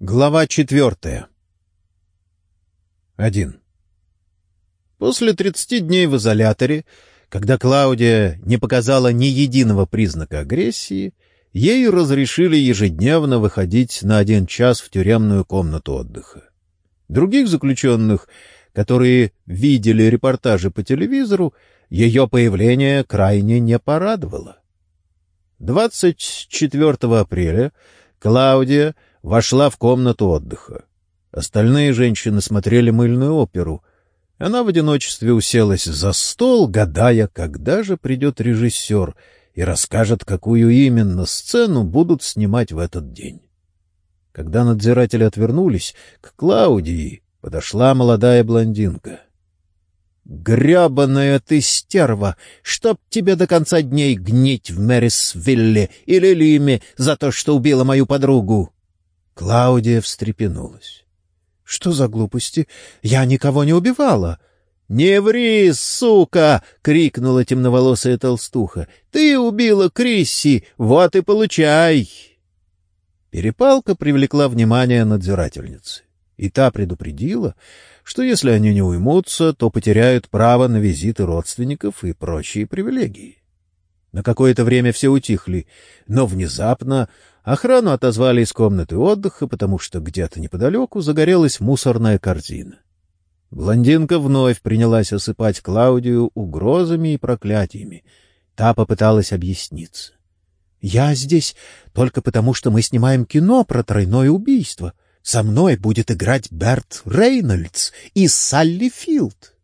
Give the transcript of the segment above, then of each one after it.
Глава четвертая. Один. После тридцати дней в изоляторе, когда Клаудия не показала ни единого признака агрессии, ей разрешили ежедневно выходить на один час в тюремную комнату отдыха. Других заключенных, которые видели репортажи по телевизору, ее появление крайне не порадовало. 24 апреля Клаудия — вошла в комнату отдыха. Остальные женщины смотрели мыльную оперу. Она в одиночестве уселась за стол, гадая, когда же придет режиссер и расскажет, какую именно сцену будут снимать в этот день. Когда надзиратели отвернулись, к Клаудии подошла молодая блондинка. — Гребаная ты стерва! Чтоб тебе до конца дней гнить в Мэрисвилле или Лиме за то, что убила мою подругу! Клаудия встрепенулась. — Что за глупости? Я никого не убивала. — Не ври, сука! — крикнула темноволосая толстуха. — Ты убила Крисси, вот и получай! Перепалка привлекла внимание надзирательницы, и та предупредила, что если они не уймутся, то потеряют право на визиты родственников и прочие привилегии. На какое-то время все утихли, но внезапно охрану отозвали из комнаты отдыха, потому что где-то неподалеку загорелась мусорная корзина. Блондинка вновь принялась осыпать Клаудию угрозами и проклятиями. Та попыталась объясниться. — Я здесь только потому, что мы снимаем кино про тройное убийство. Со мной будет играть Берт Рейнольдс и Салли Филд.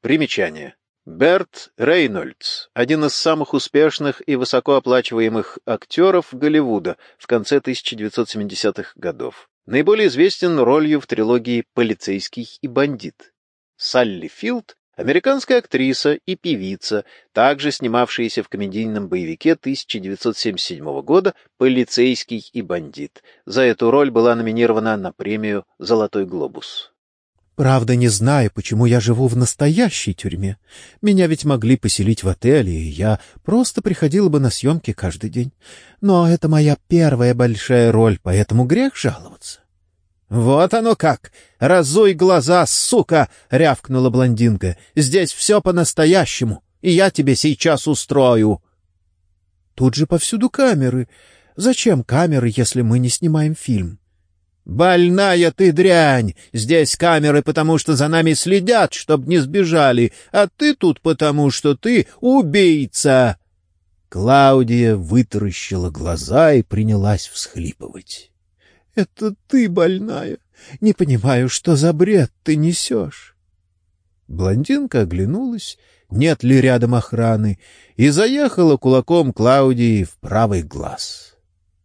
Примечание. Берт Рейнольдс — один из самых успешных и высокооплачиваемых актеров Голливуда в конце 1970-х годов. Наиболее известен ролью в трилогии «Полицейский и бандит». Салли Филд — американская актриса и певица, также снимавшаяся в комедийном боевике 1977 года «Полицейский и бандит». За эту роль была номинирована на премию «Золотой глобус». Правда, не знаю, почему я живу в настоящей тюрьме. Меня ведь могли поселить в отеле, и я просто приходила бы на съемки каждый день. Но это моя первая большая роль, поэтому грех жаловаться. — Вот оно как! Разуй глаза, сука! — рявкнула блондинка. — Здесь все по-настоящему, и я тебе сейчас устрою. Тут же повсюду камеры. Зачем камеры, если мы не снимаем фильм? «Больная ты дрянь! Здесь камеры, потому что за нами следят, чтоб не сбежали, а ты тут потому, что ты убийца!» Клаудия вытаращила глаза и принялась всхлипывать. «Это ты больная! Не понимаю, что за бред ты несешь!» Блондинка оглянулась, нет ли рядом охраны, и заехала кулаком Клаудии в правый глаз.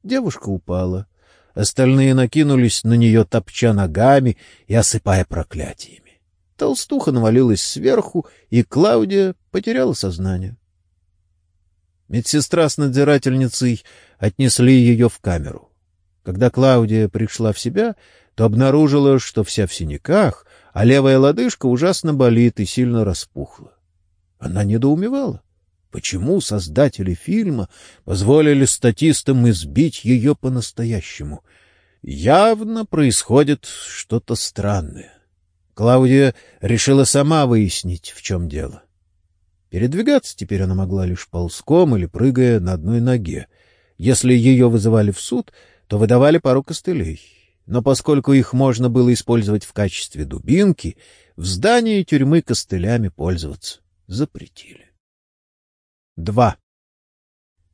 Девушка упала. Остальные накинулись на нее, топча ногами и осыпая проклятиями. Толстуха навалилась сверху, и Клаудия потеряла сознание. Медсестра с надзирательницей отнесли ее в камеру. Когда Клаудия пришла в себя, то обнаружила, что вся в синяках, а левая лодыжка ужасно болит и сильно распухла. Она недоумевала. Почему создатели фильма позволили статистам избить ее по-настоящему? Явно происходит что-то странное. Клаудия решила сама выяснить, в чем дело. Передвигаться теперь она могла лишь ползком или прыгая на одной ноге. Если ее вызывали в суд, то выдавали пару костылей. Но поскольку их можно было использовать в качестве дубинки, в здании тюрьмы костылями пользоваться запретили. 2.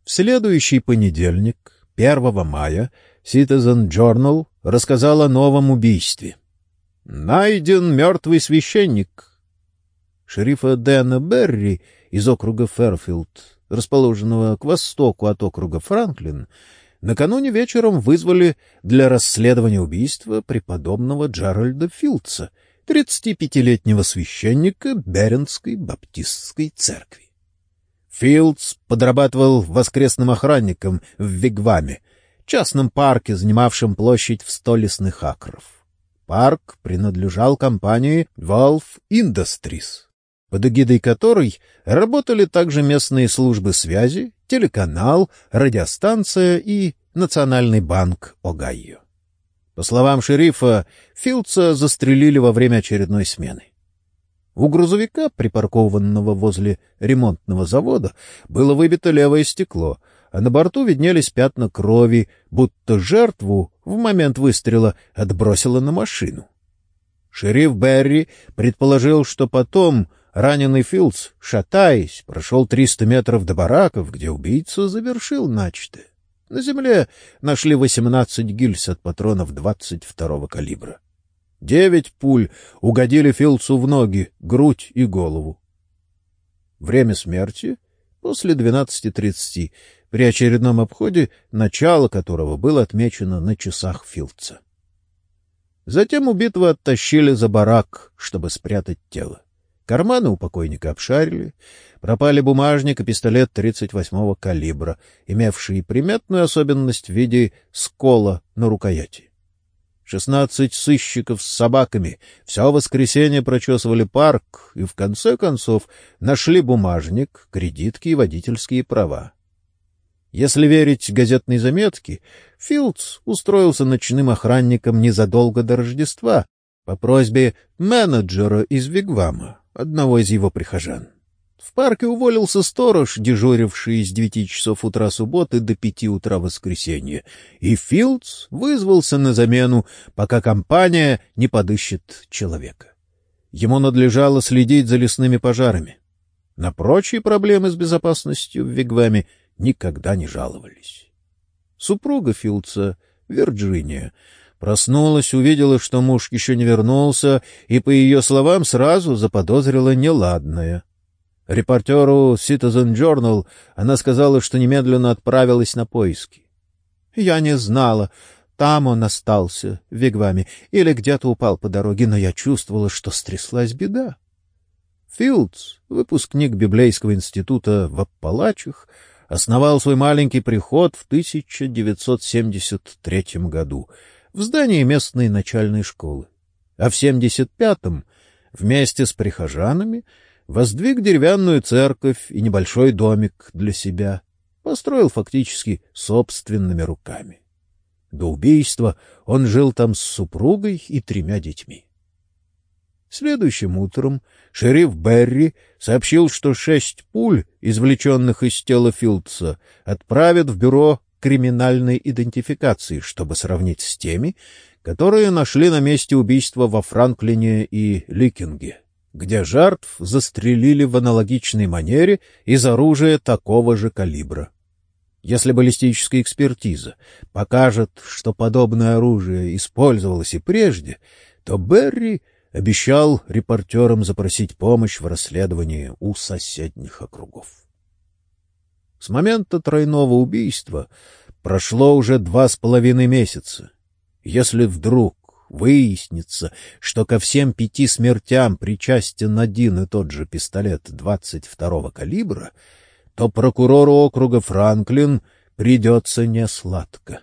В следующий понедельник, 1 мая, Citizen Journal рассказал о новом убийстве. «Найден мертвый священник». Шерифа Дэна Берри из округа Ферфилд, расположенного к востоку от округа Франклин, накануне вечером вызвали для расследования убийства преподобного Джеральда Филдса, 35-летнего священника Беренской баптистской церкви. Филдс подрабатывал воскресным охранником в Вигваме, частном парке, занимавшем площадь в сто лесных акров. Парк принадлежал компании Valve Industries, под эгидой которой работали также местные службы связи, телеканал, радиостанция и Национальный банк Огайо. По словам шерифа, Филдса застрелили во время очередной смены. У грузовика, припаркованного возле ремонтного завода, было выбито левое стекло, а на борту виднелись пятна крови, будто жертву в момент выстрела отбросило на машину. Шериф Берри предположил, что потом раненый Филдс, шатаясь, прошел 300 метров до бараков, где убийца завершил начатое. На земле нашли 18 гильз от патронов 22-го калибра. Девять пуль угодили Филдсу в ноги, грудь и голову. Время смерти — после 12.30, при очередном обходе, начало которого было отмечено на часах Филдса. Затем убитого оттащили за барак, чтобы спрятать тело. Карманы у покойника обшарили, пропали бумажник и пистолет 38-го калибра, имевший приметную особенность в виде скола на рукояти. Шестнадцать сыщиков с собаками все воскресенье прочесывали парк и, в конце концов, нашли бумажник, кредитки и водительские права. Если верить газетной заметке, Филдс устроился ночным охранником незадолго до Рождества по просьбе менеджера из Вигвама, одного из его прихожан. В парке уволился сторож, дежуривший с девяти часов утра субботы до пяти утра воскресенья, и Филдс вызвался на замену, пока компания не подыщет человека. Ему надлежало следить за лесными пожарами. На прочие проблемы с безопасностью в Вигваме никогда не жаловались. Супруга Филдса, Вирджиния, проснулась, увидела, что муж еще не вернулся, и, по ее словам, сразу заподозрила неладное — Репортеру Citizen Journal она сказала, что немедленно отправилась на поиски. Я не знала, там он остался, в Вигваме, или где-то упал по дороге, но я чувствовала, что стряслась беда. Филдс, выпускник Библейского института в Аппалачах, основал свой маленький приход в 1973 году в здании местной начальной школы, а в 75-м вместе с прихожанами — воздвиг деревянную церковь и небольшой домик для себя, построил фактически собственными руками. До убийства он жил там с супругой и тремя детьми. Следующим утром шериф Берри сообщил, что шесть пуль, извлеченных из тела Филдса, отправят в бюро криминальной идентификации, чтобы сравнить с теми, которые нашли на месте убийства во Франклине и Ликинге где жертв застрелили в аналогичной манере из оружия такого же калибра. Если баллистическая экспертиза покажет, что подобное оружие использовалось и прежде, то Берри обещал репортерам запросить помощь в расследовании у соседних округов. С момента тройного убийства прошло уже два с половиной месяца. Если вдруг выяснится, что ко всем пяти смертям причастен один и тот же пистолет 22-го калибра, то прокурору округа Франклин придется несладко.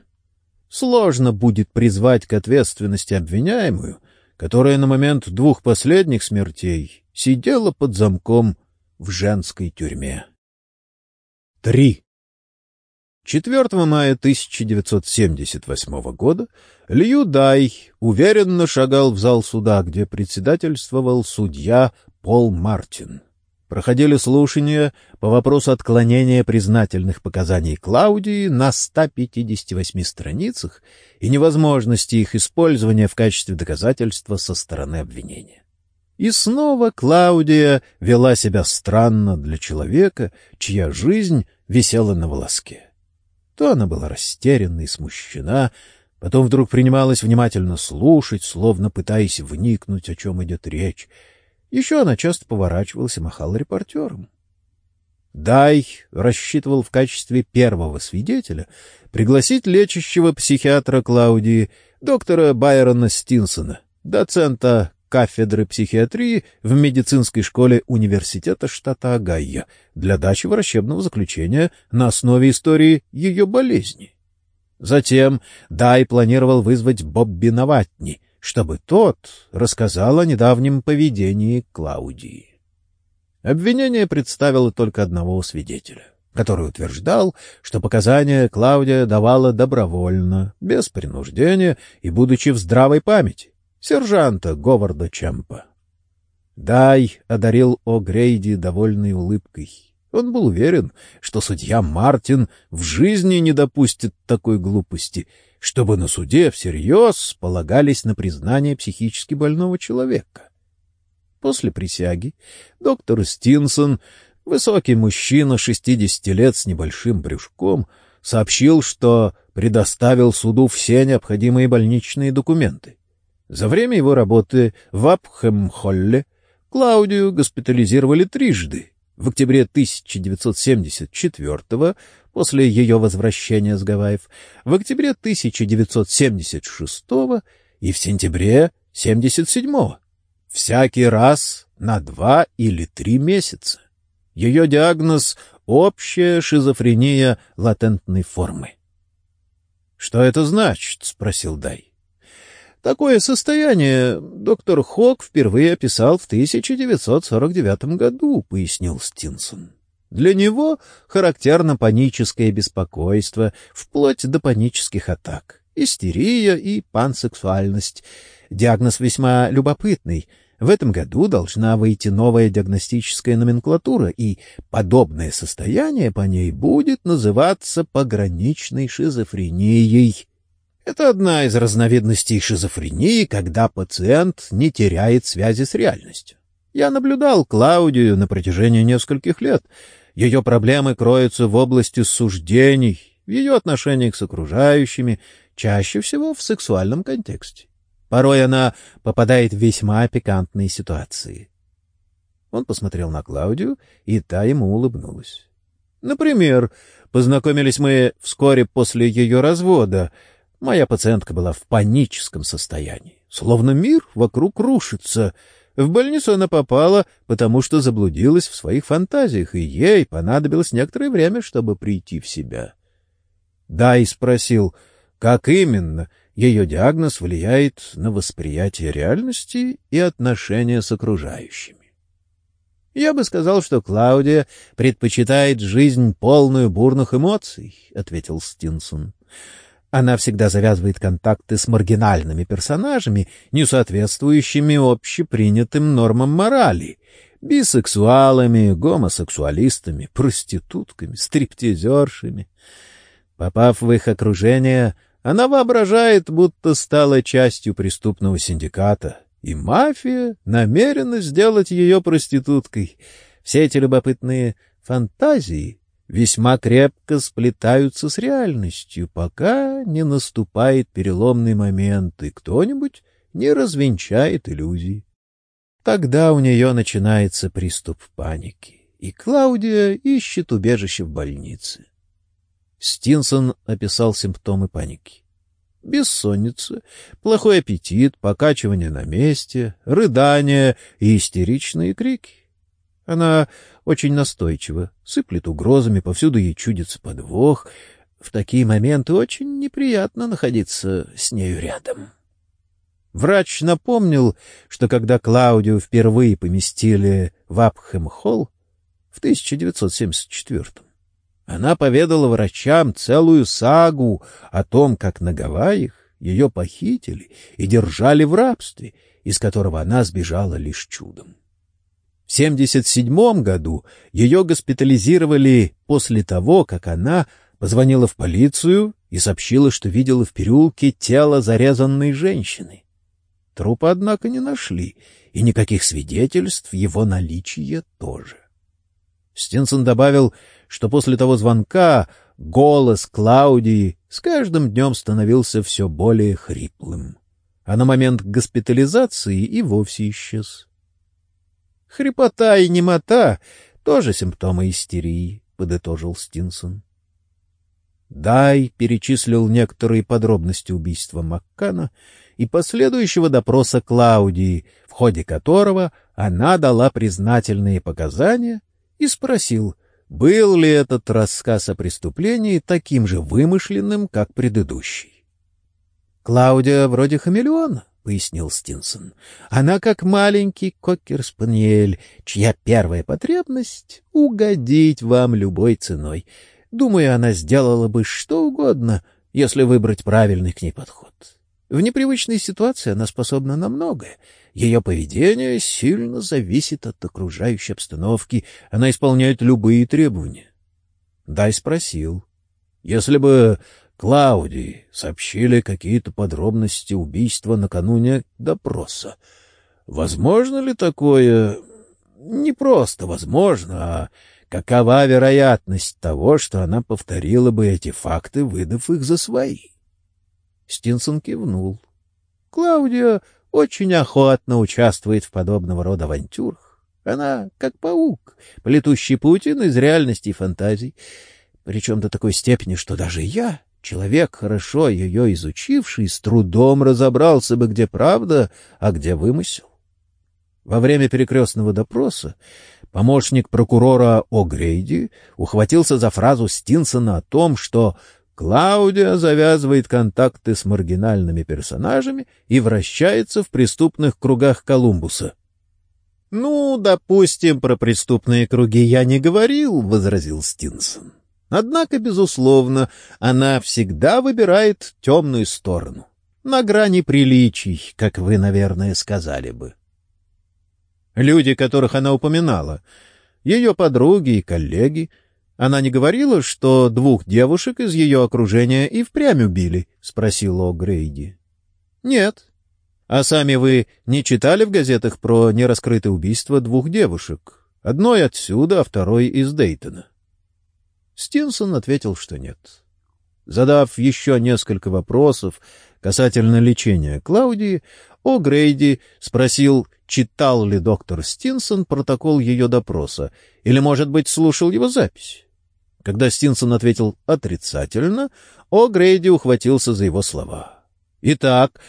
Сложно будет призвать к ответственности обвиняемую, которая на момент двух последних смертей сидела под замком в женской тюрьме. Три. 4 мая 1978 года Лью Дай уверенно шагал в зал суда, где председательствовал судья Пол Мартин. Проходили слушания по вопросу отклонения признательных показаний Клаудии на 158 страницах и невозможности их использования в качестве доказательства со стороны обвинения. И снова Клаудия вела себя странно для человека, чья жизнь висела на волоске. То она была растерянна и смущена, потом вдруг принималась внимательно слушать, словно пытаясь вникнуть, о чем идет речь. Еще она часто поворачивалась и махала репортерам. Дай рассчитывал в качестве первого свидетеля пригласить лечащего психиатра Клаудии, доктора Байрона Стинсона, доцента кафедры психиатрии в медицинской школе университета штата Огайо для дачи врачебного заключения на основе истории ее болезни. Затем Дай планировал вызвать Бобби Наватни, чтобы тот рассказал о недавнем поведении Клаудии. Обвинение представило только одного свидетеля — который утверждал, что показания Клаудия давала добровольно, без принуждения и будучи в здравой памяти, сержанта Говарда Чемпа. Дай одарил О'Грейди довольной улыбкой. Он был уверен, что судья Мартин в жизни не допустит такой глупости, чтобы на суде всерьез полагались на признание психически больного человека. После присяги доктор Стинсон Высокий мужчина, 60 лет с небольшим брюшком, сообщил, что предоставил суду все необходимые больничные документы. За время его работы в Апхэм-Холле Клаудию госпитализировали трижды. В октябре 1974 после ее возвращения с Гавайев, в октябре 1976 и в сентябре 1977 Всякий раз на два или три месяца. Ее диагноз — общая шизофрения латентной формы. — Что это значит? — спросил Дай. — Такое состояние доктор Хок впервые описал в 1949 году, — пояснил Стинсон. Для него характерно паническое беспокойство, вплоть до панических атак, истерия и пансексуальность. Диагноз весьма любопытный — в этом году должна выйти новая диагностическая номенклатура, и подобное состояние по ней будет называться пограничной шизофренией. Это одна из разновидностей шизофрении, когда пациент не теряет связи с реальностью. Я наблюдал Клаудию на протяжении нескольких лет. Ее проблемы кроются в области суждений, в ее отношениях с окружающими, чаще всего в сексуальном контексте. Порой она попадает в весьма пикантные ситуации. Он посмотрел на Клаудию, и та ему улыбнулась. Например, познакомились мы вскоре после ее развода. Моя пациентка была в паническом состоянии, словно мир вокруг рушится. В больницу она попала, потому что заблудилась в своих фантазиях, и ей понадобилось некоторое время, чтобы прийти в себя. Дай спросил, как именно, ее диагноз влияет на восприятие реальности и отношения с окружающими. «Я бы сказал, что Клаудия предпочитает жизнь, полную бурных эмоций», — ответил Стинсон. «Она всегда завязывает контакты с маргинальными персонажами, не соответствующими общепринятым нормам морали, бисексуалами, гомосексуалистами, проститутками, стриптизершами. Попав в их окружение, — она воображает, будто стала частью преступного синдиката, и мафия намерена сделать ее проституткой. Все эти любопытные фантазии весьма крепко сплетаются с реальностью, пока не наступает переломный момент, и кто-нибудь не развенчает иллюзии. Тогда у нее начинается приступ паники, и Клаудия ищет убежище в больнице. Стинсон описал симптомы паники. Бессонница, плохой аппетит, покачивание на месте, рыдания и истеричные крики. Она очень настойчива, сыплет угрозами, повсюду ей чудится подвох. В такие моменты очень неприятно находиться с нею рядом. Врач напомнил, что когда Клаудию впервые поместили в Апхэм-холл в 1974 она поведала врачам целую сагу о том, как на Гавайях ее похитили и держали в рабстве, из которого она сбежала лишь чудом. В 77 году ее госпитализировали после того, как она позвонила в полицию и сообщила, что видела в переулке тело зарезанной женщины. Трупа, однако, не нашли, и никаких свидетельств его наличия тоже. Стинсон добавил, что после того звонка голос Клаудии с каждым днем становился все более хриплым, а на момент госпитализации и вовсе исчез. «Хрипота и немота — тоже симптомы истерии», — подытожил Стинсон. Дай перечислил некоторые подробности убийства Маккана и последующего допроса Клаудии, в ходе которого она дала признательные показания и спросил — был ли этот рассказ о преступлении таким же вымышленным, как предыдущий. Клаудия вроде хамелеона, — пояснил Стинсон. Она как маленький кокер-спаниель, чья первая потребность — угодить вам любой ценой. Думаю, она сделала бы что угодно, если выбрать правильный к ней подход. В непривычной ситуации она способна на многое. Ее поведение сильно зависит от окружающей обстановки. Она исполняет любые требования. Дай спросил. Если бы Клаудии сообщили какие-то подробности убийства накануне допроса, возможно ли такое... Не просто возможно, а какова вероятность того, что она повторила бы эти факты, выдав их за свои? Стинсон кивнул. Клаудия очень охотно участвует в подобного рода авантюрах. Она как паук, плетущий паутину из реальности и фантазий, причем до такой степени, что даже я, человек, хорошо ее изучивший, с трудом разобрался бы, где правда, а где вымысел. Во время перекрестного допроса помощник прокурора О'Грейди ухватился за фразу Стинсона о том, что Клаудия завязывает контакты с маргинальными персонажами и вращается в преступных кругах Колумбуса. — Ну, допустим, про преступные круги я не говорил, — возразил Стинсон. Однако, безусловно, она всегда выбирает темную сторону. На грани приличий, как вы, наверное, сказали бы. Люди, которых она упоминала, ее подруги и коллеги — она не говорила, что двух девушек из ее окружения и впрямь убили? — спросил О'Грейди. — Нет. — А сами вы не читали в газетах про нераскрытое убийство двух девушек? Одной отсюда, а второй из Дейтона. Стинсон ответил, что нет. Задав еще несколько вопросов касательно лечения Клаудии, О'Грейди спросил, читал ли доктор Стинсон протокол ее допроса, или, может быть, слушал его запись. Когда Стинсон ответил отрицательно, О'Грейди ухватился за его слова. «Итак,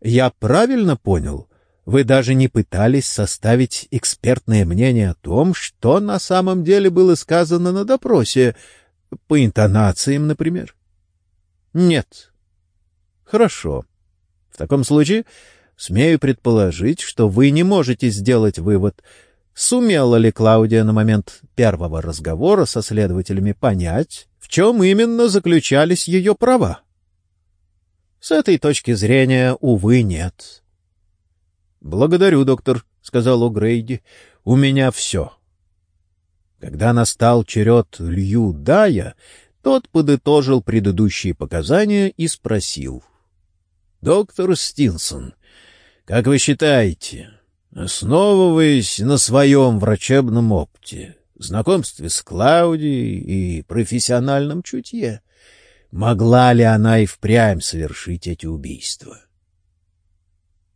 я правильно понял, вы даже не пытались составить экспертное мнение о том, что на самом деле было сказано на допросе, по интонациям, например?» «Нет». «Хорошо. В таком случае смею предположить, что вы не можете сделать вывод — Сумела ли Клаудия на момент первого разговора со следователями понять, в чем именно заключались ее права? С этой точки зрения, увы, нет. — Благодарю, доктор, — сказал О'Грейди. — У меня все. Когда настал черед Лью Дая, тот подытожил предыдущие показания и спросил. — Доктор Стинсон, как вы считаете, Основываясь на своем врачебном опыте, знакомстве с Клаудией и профессиональном чутье, могла ли она и впрямь совершить эти убийства? —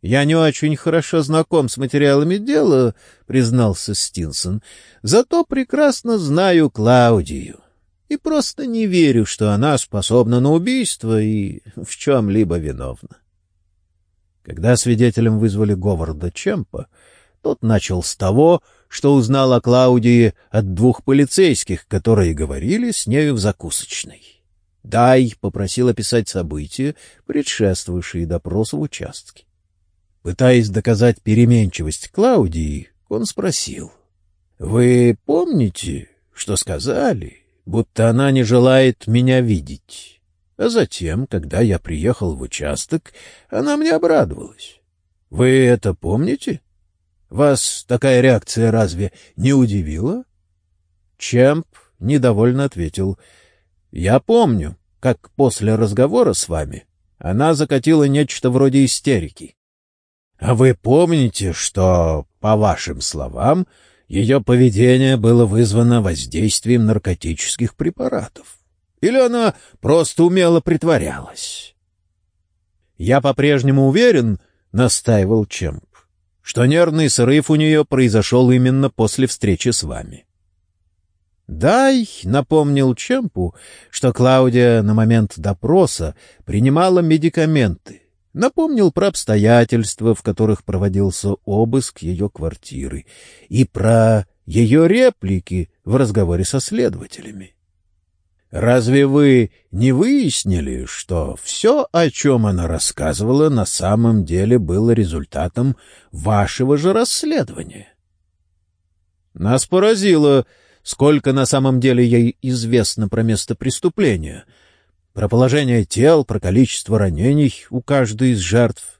Я не очень хорошо знаком с материалами дела, — признался Стинсон, — зато прекрасно знаю Клаудию и просто не верю, что она способна на убийство и в чем-либо виновна. Когда свидетелем вызвали Говарда Чемпа, тот начал с того, что узнал о Клаудии от двух полицейских, которые говорили с нею в закусочной. Дай попросил описать события, предшествующие допросу в участке. Пытаясь доказать переменчивость Клаудии, он спросил. — Вы помните, что сказали, будто она не желает меня видеть? А затем, когда я приехал в участок, она мне обрадовалась. Вы это помните? Вас такая реакция разве не удивила? Чемп недовольно ответил. Я помню, как после разговора с вами она закатила нечто вроде истерики. А вы помните, что, по вашим словам, ее поведение было вызвано воздействием наркотических препаратов? Или она просто умело притворялась? «Я по-прежнему уверен», — настаивал Чемп, «что нервный срыв у нее произошел именно после встречи с вами». «Дай», — напомнил Чемпу, что Клаудия на момент допроса принимала медикаменты, напомнил про обстоятельства, в которых проводился обыск ее квартиры, и про ее реплики в разговоре со следователями. Разве вы не выяснили, что все, о чем она рассказывала, на самом деле было результатом вашего же расследования? Нас поразило, сколько на самом деле ей известно про место преступления, про положение тел, про количество ранений у каждой из жертв.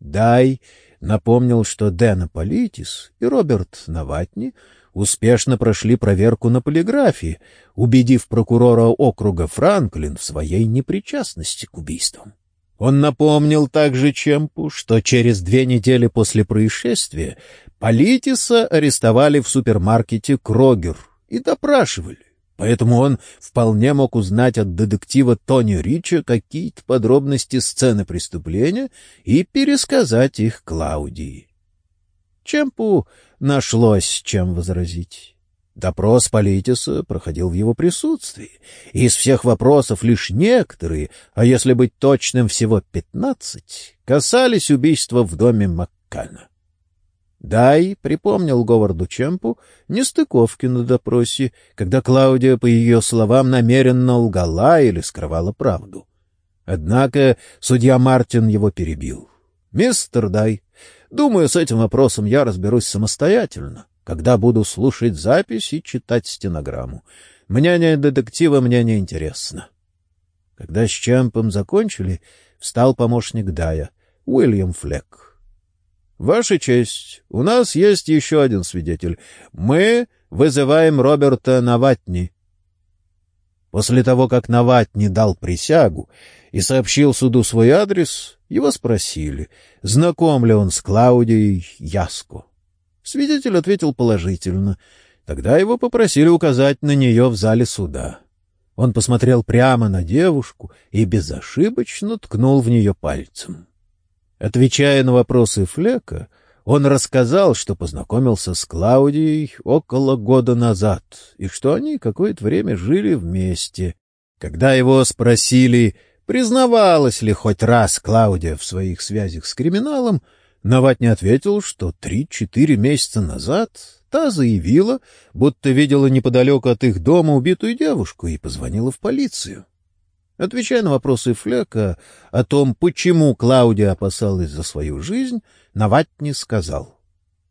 Дай напомнил, что Дэна Политис и Роберт Наватни — успешно прошли проверку на полиграфии, убедив прокурора округа Франклин в своей непричастности к убийствам. Он напомнил также Чемпу, что через две недели после происшествия Политиса арестовали в супермаркете Крогер и допрашивали, поэтому он вполне мог узнать от детектива Тони Рича какие-то подробности сцены преступления и пересказать их Клаудии. Чемпу нашлось чем возразить. Допрос Политиса проходил в его присутствии. Из всех вопросов лишь некоторые, а если быть точным, всего пятнадцать, касались убийства в доме Маккана. Дай припомнил Говарду Чемпу нестыковки на допросе, когда Клаудия, по ее словам, намеренно лгала или скрывала правду. Однако судья Мартин его перебил. — Мистер Дай, Думаю, с этим вопросом я разберусь самостоятельно, когда буду слушать запись и читать стенограмму. Мнение детектива мне не интересно. Когда с Чемпом закончили, встал помощник Дая, Уильям Флек. — Ваша честь, у нас есть еще один свидетель. Мы вызываем Роберта Наватни. После того, как Наватни дал присягу и сообщил суду свой адрес, его спросили, знаком ли он с Клаудией Яско. Свидетель ответил положительно. Тогда его попросили указать на нее в зале суда. Он посмотрел прямо на девушку и безошибочно ткнул в нее пальцем. Отвечая на вопросы Флека, он рассказал, что познакомился с Клаудией около года назад и что они какое-то время жили вместе. Когда его спросили, признавалась ли хоть раз Клаудия в своих связях с криминалом, Нават не ответил, что три-четыре месяца назад та заявила, будто видела неподалеку от их дома убитую девушку и позвонила в полицию. Отвечая на вопросы Флека о том, почему Клаудия опасалась за свою жизнь, Наватни сказал.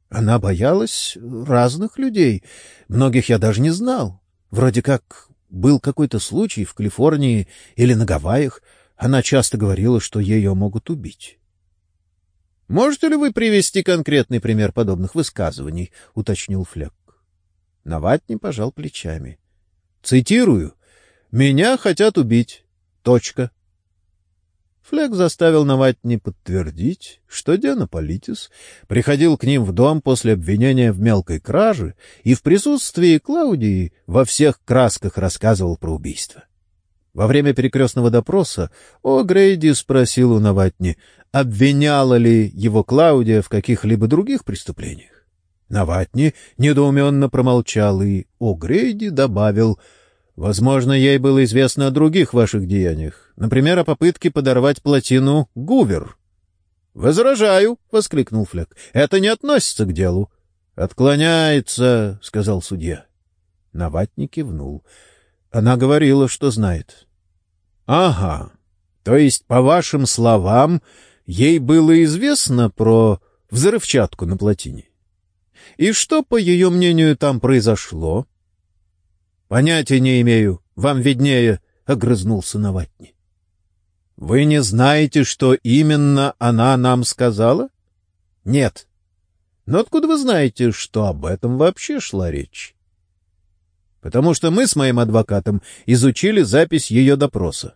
Она боялась разных людей, многих я даже не знал. Вроде как был какой-то случай в Калифорнии или на Гавайях. Она часто говорила, что ее могут убить. «Можете ли вы привести конкретный пример подобных высказываний?» — уточнил Флек. Наватни пожал плечами. «Цитирую. «Меня хотят убить. Точка. Флек заставил Наватни подтвердить, что Диана Политис приходил к ним в дом после обвинения в мелкой краже и в присутствии Клаудии во всех красках рассказывал про убийство. Во время перекрестного допроса О. Грейди спросил у Наватни, обвиняла ли его Клаудия в каких-либо других преступлениях. Наватни недоуменно промолчал, и О. Грейди добавил — Возможно, ей было известно о других ваших деяниях, например, о попытке подорвать плотину Гувер. — Возражаю! — воскликнул Флек. — Это не относится к делу. — Отклоняется, — сказал судья. Наватни кивнул. Она говорила, что знает. — Ага. То есть, по вашим словам, ей было известно про взрывчатку на плотине? И что, по ее мнению, там произошло? —— Понятия не имею. Вам виднее, — огрызнулся Наватни. — Вы не знаете, что именно она нам сказала? — Нет. — Но откуда вы знаете, что об этом вообще шла речь? — Потому что мы с моим адвокатом изучили запись ее допроса.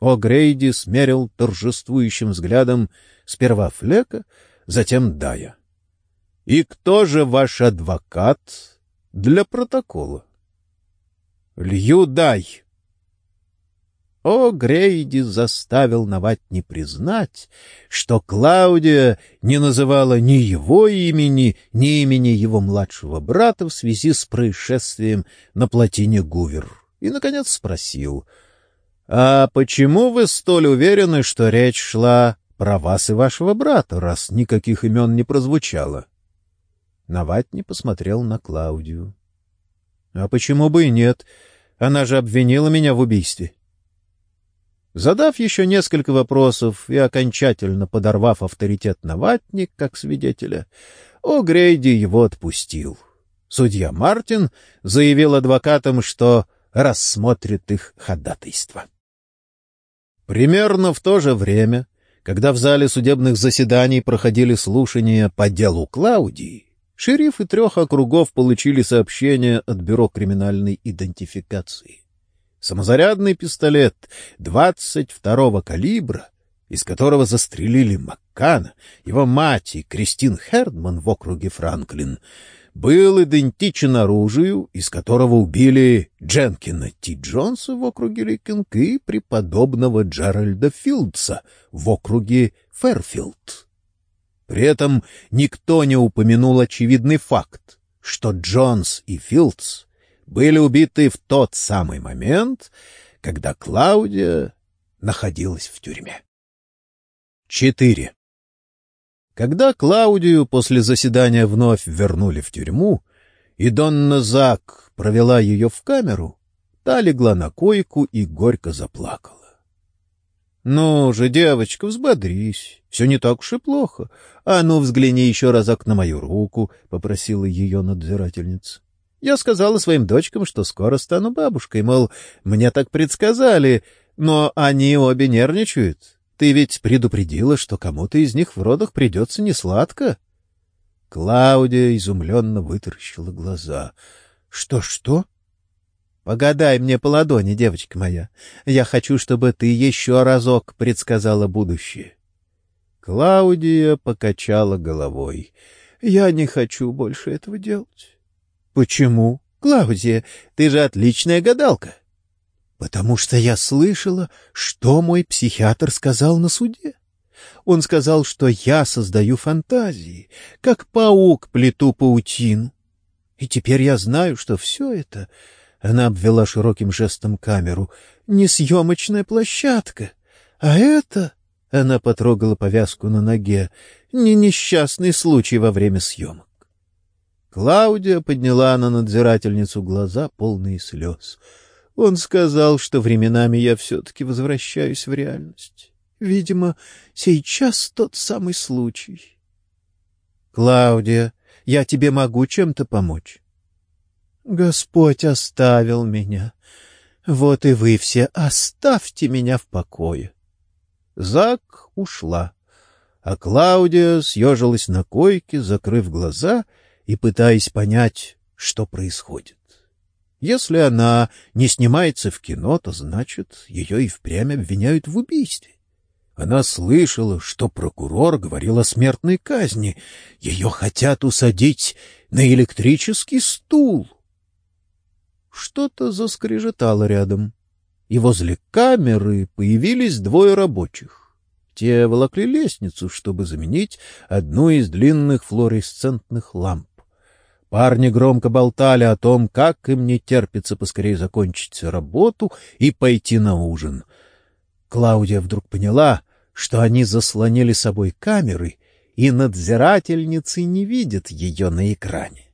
О'Грейди смерил торжествующим взглядом сперва Флека, затем Дая. — И кто же ваш адвокат для протокола? — Лью дай! О, Грейди заставил Наватни признать, что Клаудия не называла ни его имени, ни имени его младшего брата в связи с происшествием на плотине Гувер, и, наконец, спросил, «А почему вы столь уверены, что речь шла про вас и вашего брата, раз никаких имен не прозвучало?» Наватни посмотрел на Клаудию. — А почему бы и нет? Она же обвинила меня в убийстве. Задав еще несколько вопросов и окончательно подорвав авторитет на ватник как свидетеля, О'Грейди его отпустил. Судья Мартин заявил адвокатам, что рассмотрит их ходатайство. Примерно в то же время, когда в зале судебных заседаний проходили слушания по делу Клаудии, шерифы трех округов получили сообщение от Бюро криминальной идентификации. Самозарядный пистолет 22-го калибра, из которого застрелили Маккана, его мать и Кристин Хердман в округе Франклин, был идентичен оружию, из которого убили Дженкина Ти Джонса в округе Рикинг и преподобного Джеральда Филдса в округе Ферфилд. При этом никто не упомянул очевидный факт, что Джонс и Филдс были убиты в тот самый момент, когда Клаудия находилась в тюрьме. 4. Когда Клаудию после заседания вновь вернули в тюрьму, и Донна Зак провела ее в камеру, та легла на койку и горько заплакала. — Ну же, девочка, взбодрись, все не так уж и плохо. А ну, взгляни еще разок на мою руку, — попросила ее надзирательница. Я сказала своим дочкам, что скоро стану бабушкой, мол, мне так предсказали, но они обе нервничают. Ты ведь предупредила, что кому-то из них в родах придется несладко. Клаудия изумленно вытаращила глаза. «Что, — Что-что? — Погадай мне по ладони, девочка моя. Я хочу, чтобы ты еще разок предсказала будущее. Клаудия покачала головой. — Я не хочу больше этого делать. Почему? Клаудия, ты же отличная гадалка. Потому что я слышала, что мой психиатр сказал на суде. Он сказал, что я создаю фантазии, как паук плету паутину. И теперь я знаю, что все это, она обвела широким жестом камеру, не съемочная площадка, а это, она потрогала повязку на ноге, не несчастный случай во время съемок. Клаудия подняла на надзирательницу глаза, полные слез. Он сказал, что временами я все-таки возвращаюсь в реальность. Видимо, сейчас тот самый случай. — Клаудия, я тебе могу чем-то помочь? — Господь оставил меня. Вот и вы все оставьте меня в покое. Зак ушла, а Клаудия съежилась на койке, закрыв глаза — и пытаясь понять, что происходит. Если она не снимается в кино, то значит, ее и впрямь обвиняют в убийстве. Она слышала, что прокурор говорил о смертной казни. Ее хотят усадить на электрический стул. Что-то заскрежетало рядом, и возле камеры появились двое рабочих. Те волокли лестницу, чтобы заменить одну из длинных флуоресцентных ламп. Парни громко болтали о том, как им не терпится поскорее закончить работу и пойти на ужин. Клаудия вдруг поняла, что они заслонили собой камеры, и надзирательницы не видят ее на экране.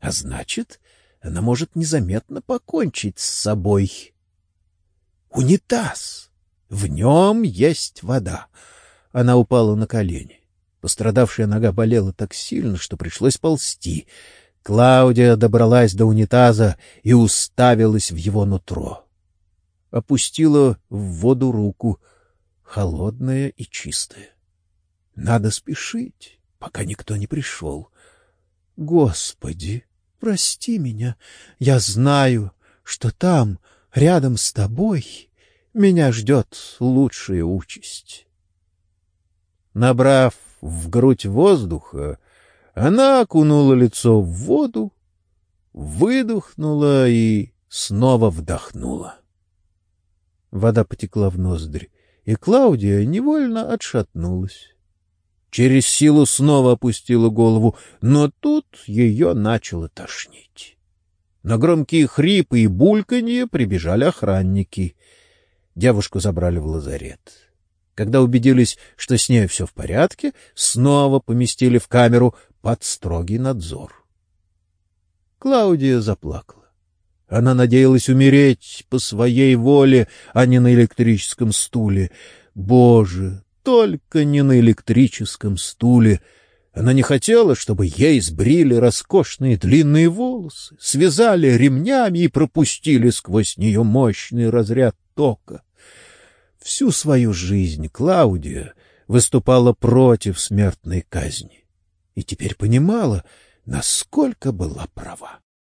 А значит, она может незаметно покончить с собой. Унитаз! В нем есть вода. Она упала на колени. Пострадавшая нога болела так сильно, что пришлось ползти. Клаудия добралась до унитаза и уставилась в его нутро. Опустила в воду руку, холодная и чистая. Надо спешить, пока никто не пришел. Господи, прости меня. Я знаю, что там, рядом с тобой, меня ждет лучшая участь. Набрав в грудь воздуха, она окунула лицо в воду, выдохнула и снова вдохнула. Вода потекла в ноздри, и Клаудия невольно отшатнулась. Через силу снова опустила голову, но тут ее начало тошнить. На громкие хрипы и бульканье прибежали охранники. Девушку забрали в лазарет. Когда убедились, что с ней все в порядке, снова поместили в камеру под строгий надзор. Клаудия заплакала. Она надеялась умереть по своей воле, а не на электрическом стуле. Боже, только не на электрическом стуле! Она не хотела, чтобы ей сбрили роскошные длинные волосы, связали ремнями и пропустили сквозь нее мощный разряд тока. Всю свою жизнь Клаудия выступала против смертной казни и теперь понимала, насколько была права.